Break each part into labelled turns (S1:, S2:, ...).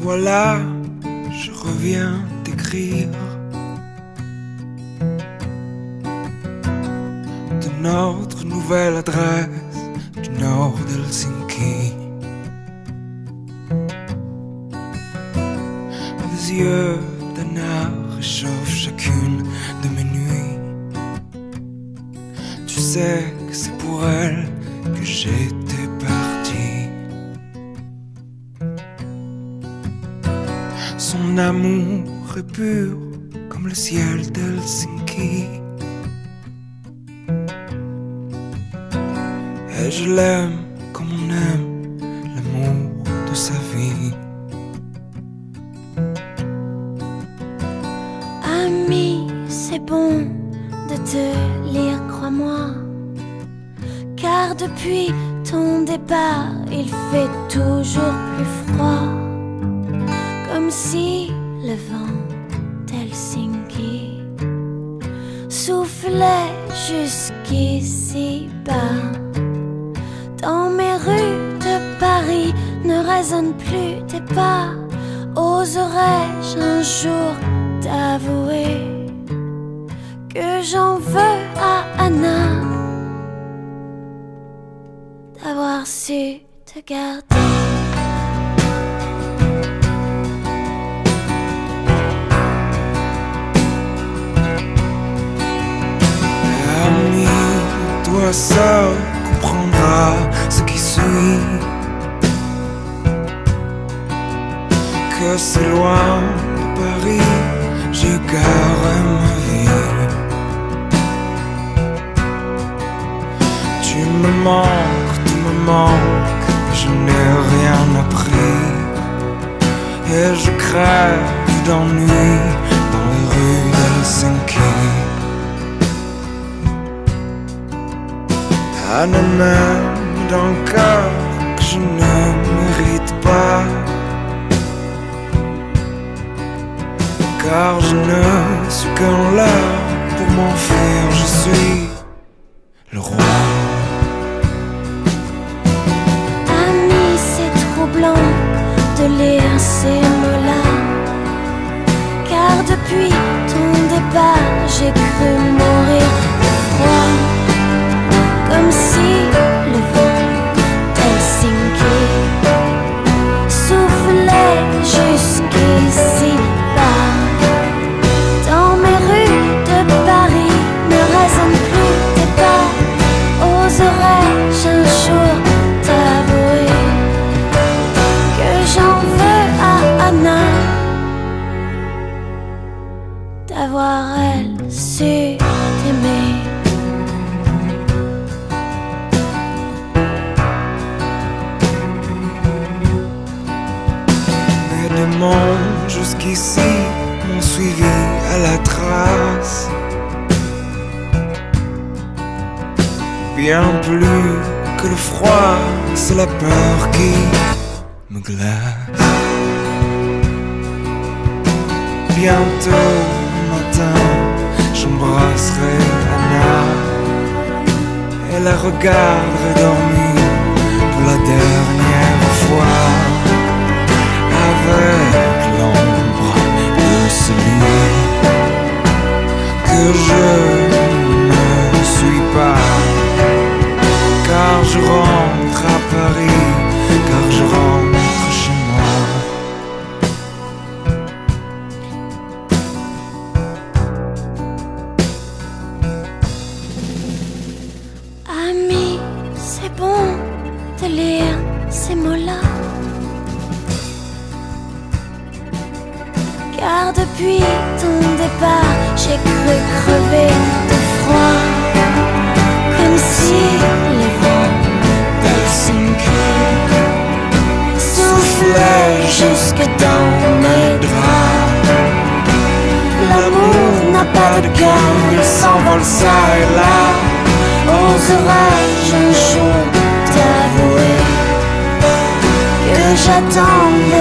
S1: voilà, je reviens t'écrire. De notre nouvelle adresse du nord d'Helsinki. Les yeux d'Anna réchauffent chacune de mes nuits. Tu sais que c'est pour elle que j'étais Son amour est pur comme le ciel d'Helsinki. Et je l'aime comme on aime l'amour de sa vie.
S2: Ami, c'est bon de te lire, crois-moi. Car depuis ton départ, il fait toujours plus froid. Comme si le vent d'Helsinki soufflait jusqu'ici bas. Dans mes rues de Paris ne résonnent plus tes pas. Oserais-je un jour t'avouer que j'en veux à Anna d'avoir su te garder?
S1: Toi seul comprendras ce qui suit. Que c'est loin de Paris, je gare ma vie. Tu me manques, tu me manques, je n'ai rien appris. Et je crève d'ennui dans les rues d'Helsinki. Même d'un cœur que je ne mérite pas. Car je ne suis qu'un leurre pour m'enfuir, je suis le roi.
S2: Ami, c'est troublant de lire ces mots-là. Car depuis ton départ, j'ai cru Oserais-je un jour t'avouer que j'en veux à Anna d'avoir elle su t'aimer.
S1: Mais des mondes jusqu'ici m'ont suivi Bien plus que le froid, c'est la peur qui me glace. Bientôt matin, j'embrasserai Anna et la regarderai dormir pour la dernière
S2: depuis ton départ, j'ai cru crever de froid. Comme si les vents d'Helsinki soufflaient jusque dans mes draps. L'amour n'a pas de cœur, il s'envole ça et là. Oserais-je un jour t'avouer que j'attendais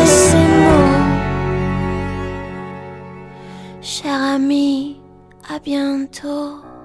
S2: bientôt.